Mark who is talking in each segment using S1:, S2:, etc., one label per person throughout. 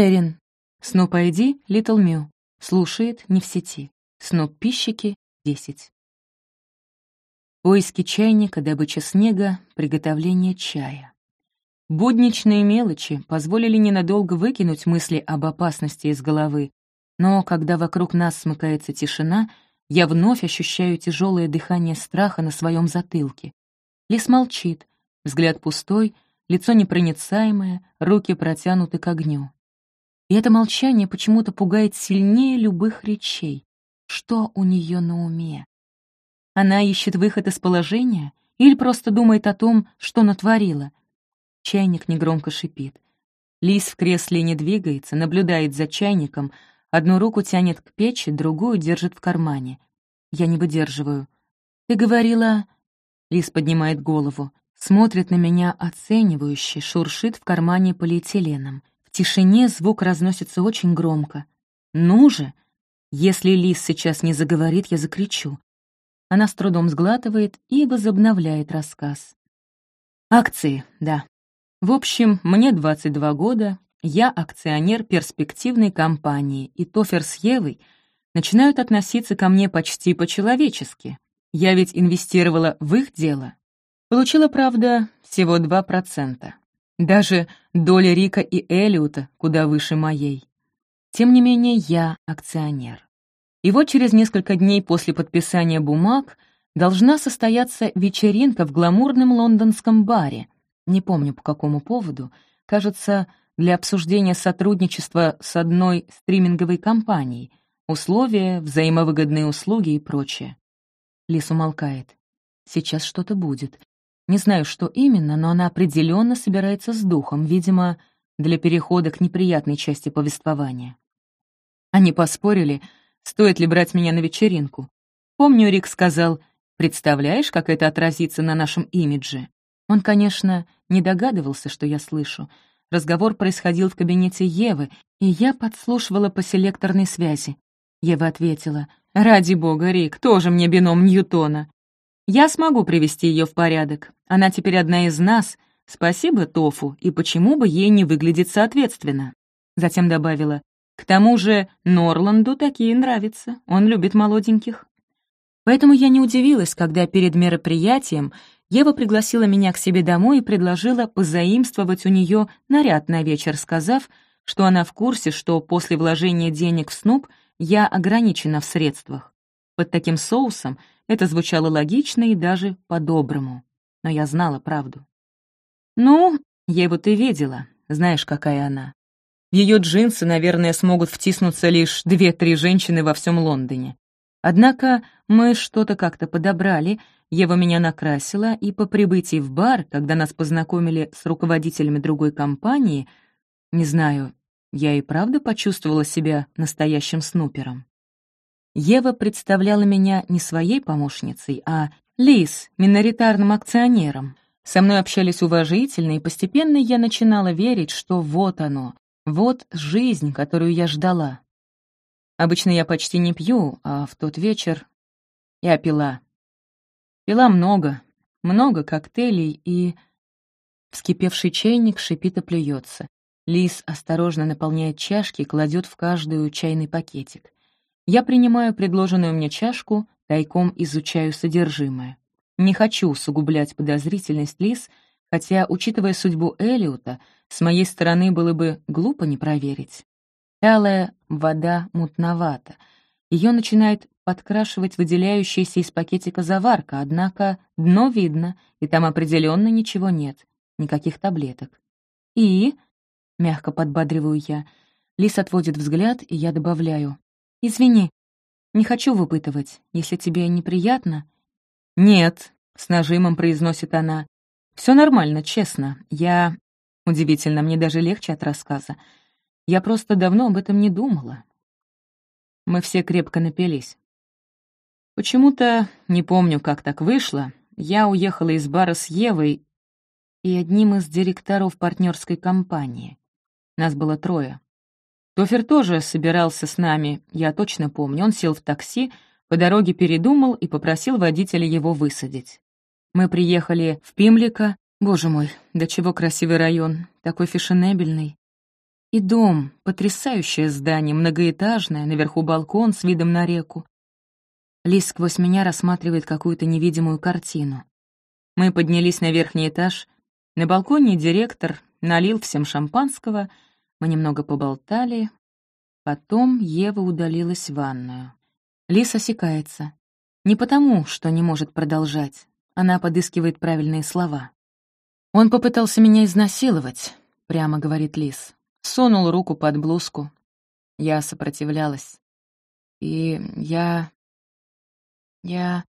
S1: Эрин. Снуп ID Little Mew. Слушает не в сети. Снуп пищики 10. Поиски чайника, добыча снега, приготовление чая. Будничные мелочи позволили ненадолго выкинуть мысли об опасности из головы, но когда вокруг нас смыкается тишина, я вновь ощущаю тяжелое дыхание страха на своем затылке. Лес молчит, взгляд пустой, лицо непроницаемое, руки протянуты к огню. И это молчание почему-то пугает сильнее любых речей. Что у нее на уме? Она ищет выход из положения или просто думает о том, что натворила? Чайник негромко шипит. Лис в кресле не двигается, наблюдает за чайником, одну руку тянет к печи, другую держит в кармане. Я не выдерживаю. «Ты говорила...» Лис поднимает голову, смотрит на меня оценивающе, шуршит в кармане полиэтиленом. В тишине звук разносится очень громко. «Ну же!» Если Лис сейчас не заговорит, я закричу. Она с трудом сглатывает и возобновляет рассказ. Акции, да. В общем, мне 22 года, я акционер перспективной компании, и Тофер с Евой начинают относиться ко мне почти по-человечески. Я ведь инвестировала в их дело. Получила, правда, всего 2%. Даже доля Рика и Элиота куда выше моей. Тем не менее, я акционер. И вот через несколько дней после подписания бумаг должна состояться вечеринка в гламурном лондонском баре. Не помню, по какому поводу. Кажется, для обсуждения сотрудничества с одной стриминговой компанией, условия, взаимовыгодные услуги и прочее. Лис умолкает. Сейчас что-то будет. Не знаю, что именно, но она определенно собирается с духом, видимо, для перехода к неприятной части повествования. Они поспорили, стоит ли брать меня на вечеринку. Помню, Рик сказал, «Представляешь, как это отразится на нашем имидже?» Он, конечно, не догадывался, что я слышу. Разговор происходил в кабинете Евы, и я подслушивала по селекторной связи. Ева ответила, «Ради бога, Рик, тоже мне бином Ньютона. Я смогу привести ее в порядок. Она теперь одна из нас. Спасибо, Тофу, и почему бы ей не выглядеть соответственно?» Затем добавила, к тому же Норланду такие нравятся, он любит молоденьких. Поэтому я не удивилась, когда перед мероприятием Ева пригласила меня к себе домой и предложила позаимствовать у нее наряд на вечер, сказав, что она в курсе, что после вложения денег в снуп я ограничена в средствах. Под таким соусом это звучало логично и даже по-доброму. Но я знала правду. «Ну, Еву ты видела, знаешь, какая она. В ее джинсы, наверное, смогут втиснуться лишь две-три женщины во всем Лондоне. Однако мы что-то как-то подобрали, Ева меня накрасила, и по прибытии в бар, когда нас познакомили с руководителями другой компании, не знаю, я и правда почувствовала себя настоящим снупером. Ева представляла меня не своей помощницей, а Лиз, миноритарным акционером. Со мной общались уважительно, и постепенно я начинала верить, что вот оно, вот жизнь, которую я ждала. Обычно я почти не пью, а в тот вечер я пила. Пила много, много коктейлей и... Вскипевший чайник шипит и плюется. Лис осторожно наполняет чашки и кладет в каждую чайный пакетик. Я принимаю предложенную мне чашку, тайком изучаю содержимое. Не хочу усугублять подозрительность Лис, хотя, учитывая судьбу Элиота, с моей стороны было бы глупо не проверить. Талая вода мутновата. Ее начинает подкрашивать выделяющаяся из пакетика заварка, однако дно видно, и там определенно ничего нет, никаких таблеток. «И?» — мягко подбадриваю я. Лис отводит взгляд, и я добавляю. «Извини, не хочу выпытывать, если тебе неприятно». «Нет», — с нажимом произносит она. Все нормально, честно. Я Удивительно, мне даже легче от рассказа. Я просто давно об этом не думала. Мы все крепко напились. Почему-то, не помню, как так вышло, я уехала из бара с Евой и одним из директоров партнерской компании. Нас было трое. Тофер тоже собирался с нами, я точно помню. Он сел в такси, по дороге передумал и попросил водителя его высадить. Мы приехали в Пимлика, Боже мой, да чего красивый район, такой фешенебельный. И дом, потрясающее здание, многоэтажное, наверху балкон с видом на реку. Лис сквозь меня рассматривает какую-то невидимую картину. Мы поднялись на верхний этаж. На балконе директор налил всем шампанского, мы немного поболтали. Потом Ева удалилась в ванную. Лис осекается. Не потому, что не может продолжать. Она подыскивает правильные слова. «Он попытался меня изнасиловать», — прямо говорит Лис. Сунул руку под блузку. Я сопротивлялась. И я... Я...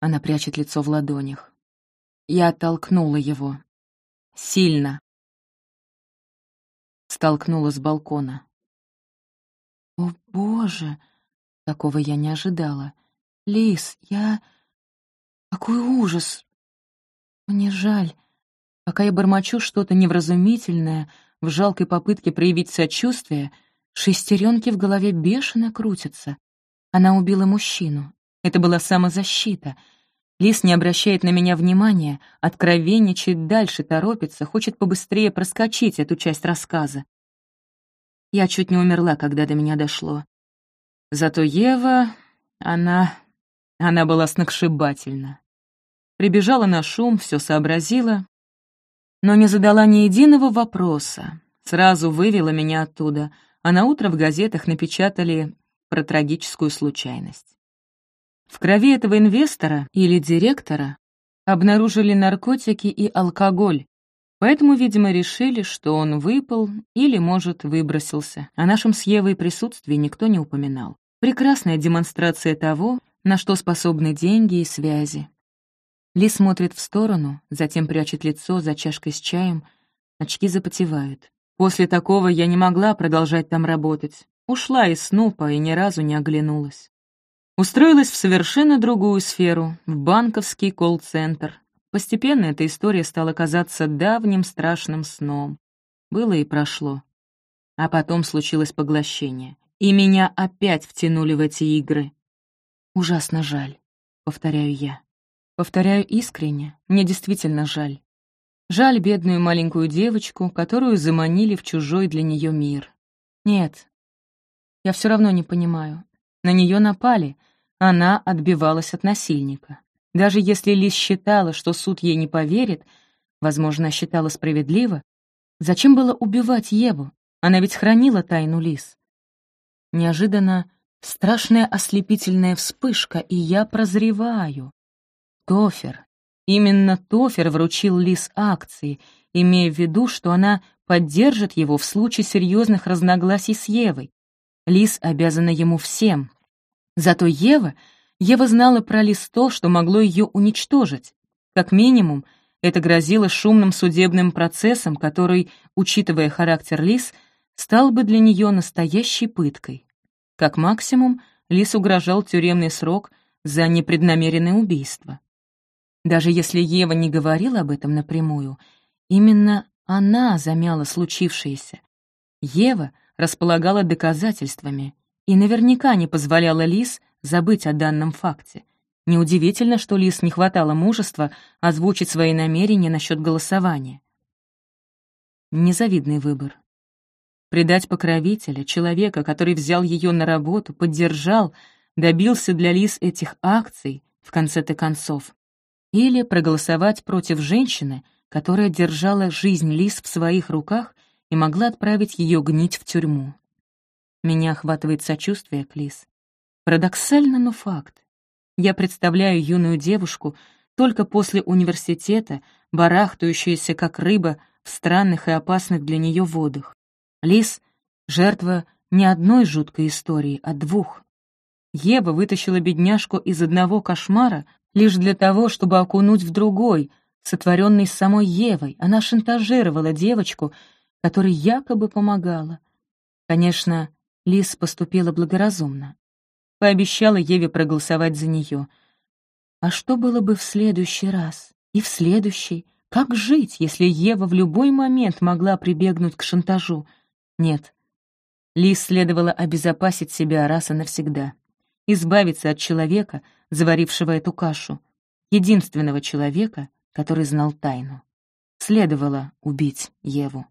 S1: Она прячет лицо в ладонях. Я оттолкнула его. Сильно. Столкнула с балкона. «О, боже!» Такого я не ожидала. «Лис, я... Какой ужас! Мне жаль. Пока я бормочу что-то невразумительное, в жалкой попытке проявить сочувствие, шестеренки в голове бешено крутятся. Она убила мужчину. Это была самозащита. Лис не обращает на меня внимания, откровенничает дальше, торопится, хочет побыстрее проскочить эту часть рассказа. Я чуть не умерла, когда до меня дошло. Зато Ева, она... она была сногсшибательна. Прибежала на шум, все сообразила, но не задала ни единого вопроса. Сразу вывела меня оттуда, а на утро в газетах напечатали про трагическую случайность. В крови этого инвестора или директора обнаружили наркотики и алкоголь, поэтому, видимо, решили, что он выпал или, может, выбросился. О нашем с Евой присутствии никто не упоминал. Прекрасная демонстрация того, на что способны деньги и связи. Ли смотрит в сторону, затем прячет лицо за чашкой с чаем, очки запотевают. После такого я не могла продолжать там работать. Ушла из Снупа и ни разу не оглянулась. Устроилась в совершенно другую сферу, в банковский колл-центр. Постепенно эта история стала казаться давним страшным сном. Было и прошло. А потом случилось поглощение и меня опять втянули в эти игры. Ужасно жаль, повторяю я. Повторяю искренне, мне действительно жаль. Жаль бедную маленькую девочку, которую заманили в чужой для нее мир. Нет, я все равно не понимаю. На нее напали, она отбивалась от насильника. Даже если Лис считала, что суд ей не поверит, возможно, считала справедливо, зачем было убивать Еву? Она ведь хранила тайну Лис. Неожиданно страшная ослепительная вспышка, и я прозреваю. Тофер. Именно Тофер вручил Лис акции, имея в виду, что она поддержит его в случае серьезных разногласий с Евой. Лис обязана ему всем. Зато Ева, Ева знала про Лис то, что могло ее уничтожить. Как минимум, это грозило шумным судебным процессом, который, учитывая характер Лис, стал бы для нее настоящей пыткой. Как максимум, Лис угрожал тюремный срок за непреднамеренное убийство. Даже если Ева не говорила об этом напрямую, именно она замяла случившееся. Ева располагала доказательствами и наверняка не позволяла Лис забыть о данном факте. Неудивительно, что Лис не хватало мужества озвучить свои намерения насчет голосования. Незавидный выбор. Предать покровителя, человека, который взял ее на работу, поддержал, добился для Лис этих акций, в конце-то концов. Или проголосовать против женщины, которая держала жизнь Лис в своих руках и могла отправить ее гнить в тюрьму. Меня охватывает сочувствие к Лис. Парадоксально, но факт. Я представляю юную девушку только после университета, барахтающуюся как рыба в странных и опасных для нее водах. Лис — жертва не одной жуткой истории, а двух. Ева вытащила бедняжку из одного кошмара лишь для того, чтобы окунуть в другой, сотворенный самой Евой. Она шантажировала девочку, которой якобы помогала. Конечно, Лис поступила благоразумно. Пообещала Еве проголосовать за нее. А что было бы в следующий раз? И в следующий? Как жить, если Ева в любой момент могла прибегнуть к шантажу? Нет. Лис следовало обезопасить себя раз и навсегда. Избавиться от человека, заварившего эту кашу. Единственного человека, который знал тайну. Следовало убить Еву.